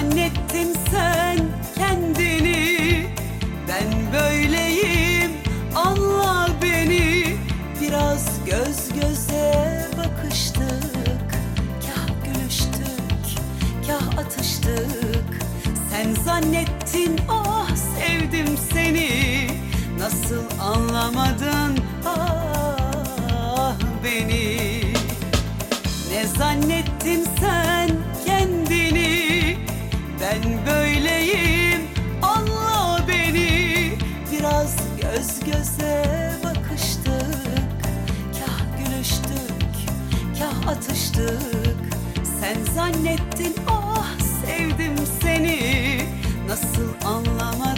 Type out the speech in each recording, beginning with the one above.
zannettin sen kendini. Ben böyleyim anla beni. Biraz göz göze bakıştık. Kah gülüştük kah atıştık. Sen zannettin ah sevdim seni. Nasıl anlamadın ah beni göz göze bakıştık. Kah gülüştük kah atıştık. Sen zannettin ah sevdim seni. Nasıl anlamadın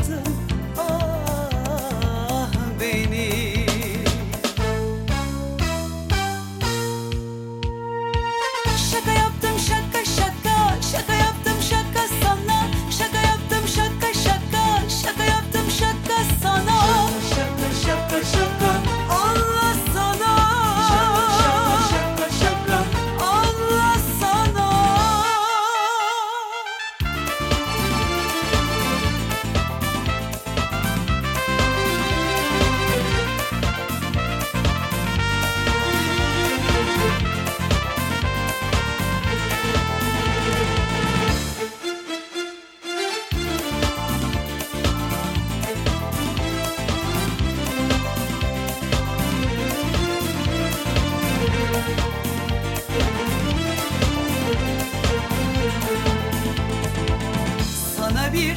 Bir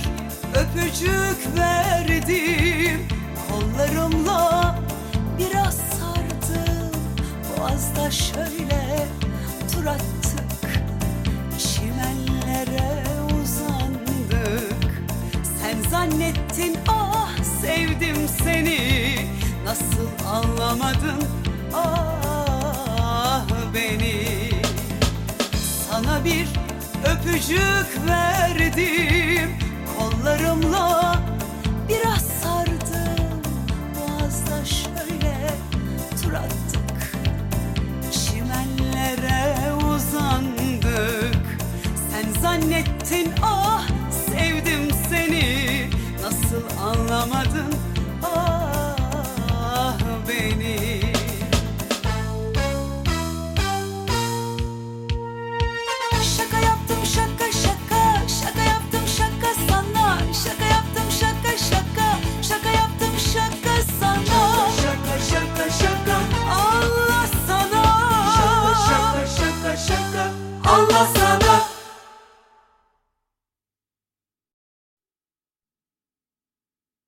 öpücük verdim. Kollarımla biraz sardım. Boğazda şöyle tur attık. Çimenlere uzandık. Sen zannettin ah sevdim seni. Nasıl anlamadın? Ah beni. Sana bir öpücük verdim nossa